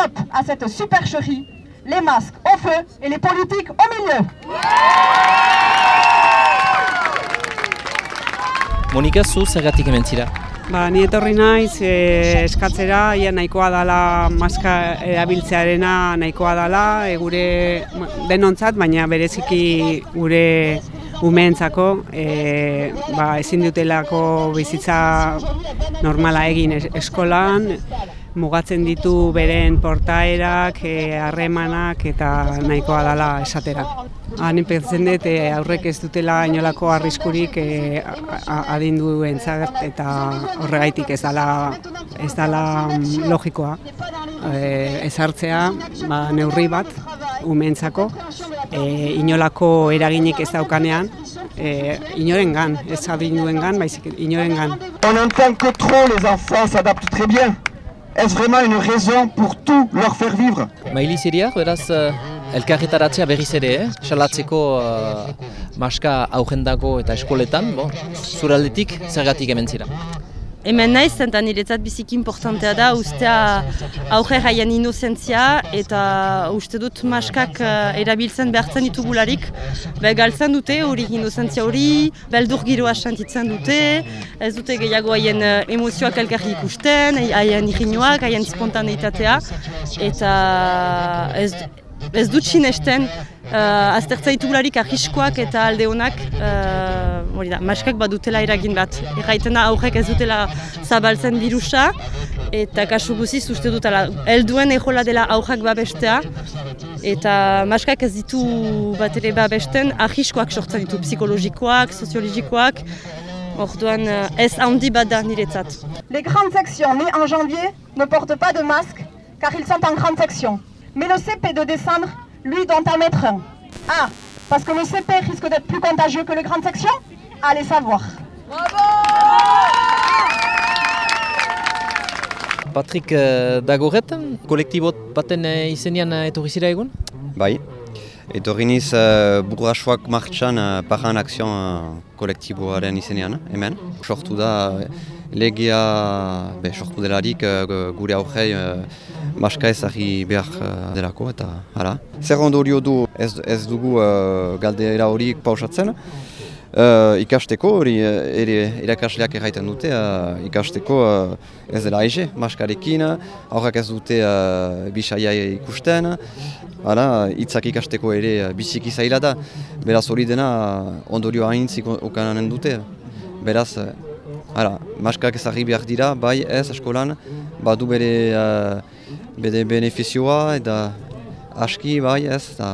Stop à cette supercherie, les masques au feu et les politiques au milieu. Monika, zu zergatik hemen zira? Ba, ni etorri naiz e, eskatzera, ia nahikoa dala maska erabiltzearena nahikoa dala, e, gure denontzat, baina bereziki gure umeentzako e, ba, ezin dutelako bizitza normala egin eskolan, mugatzen ditu beren portaerak, harremanak eta nahikoa dala esatera. Han pentzen dut e, aurrek ez dutela inolako arriskurik e, adindu entzat eta horregaitik ez dala, ez dala mm, logikoa e, ezartzea ba, neurri bat umentzako e, inolako eraginik ez daukanean e, inoren gan, ez adinduen gan, baizik inoren gan. On entend que trop les enfants s'adaptent très bien. Est-ce vraiment une raison pour tout leur faire vivre Maili ziriak, beraz, uh, elkarretaratzea berriz ere, eh? salatzeko uh, maska aurrendako eta eskoletan, bon, zuraldetik zergatik hemen zira. Hemen naiz, eta niretzat biziki importantea da, ustea aurre haien inozentzia eta uste dut maskak uh, erabiltzen behartzen ditugularik. Be, galtzen dute hori inozentzia hori, beldur giroa sentitzen dute, ez dute gehiago haien uh, emozioak elkarri ikusten, haien irriñoak, haien spontaneitatea, eta ez, ez dut sinesten uh, aztertza ditugularik ahiskoak eta alde honak uh, da, maskak badutela eragin bat. Erraiten da aurrek ez dutela zabaltzen birusa eta kasu guziz uste dutela helduen ejola dela aurrak babestea eta maskak ez ditu bat ere babesten ahiskoak sortzen ditu psikologikoak, soziologikoak Orduan ez handi bat da niretzat. Les grandes sections nées en janvier ne portent pas de masque car ils sont en grande section. Mais le CP de décembre, lui, doit en mettre un. Ah, parce que le CP risque d'être plus contagieux que le grande section Allez savoir. Patrick uh, Dagoret, kolektibot baten uh, izenean uh, etorri zira egun? Bai, etorri niz uh, burrasoak martxan uh, Paran Akzion uh, kolektiboaren izenean, hemen. Sortu da, legia, be, sortu delarik uh, gure aurrei uh, maska ezagri behar uh, delako eta hala. Zer ondorio du ez, ez dugu uh, galdera horiek pausatzen, Uh, ikasteko hori ere irakasleak erraiten dute uh, ikasteko uh, ez dela aize, maskarekin, aurrak ez dute uh, bisaia ikusten, hala, hitzak ikasteko ere biziki zaila da, beraz hori dena ondorio haintzik okanen dute, beraz, hala, maskak ezagri behar dira, bai ez eskolan, badu bere, uh, bere benefizioa eta aski bai ez, eta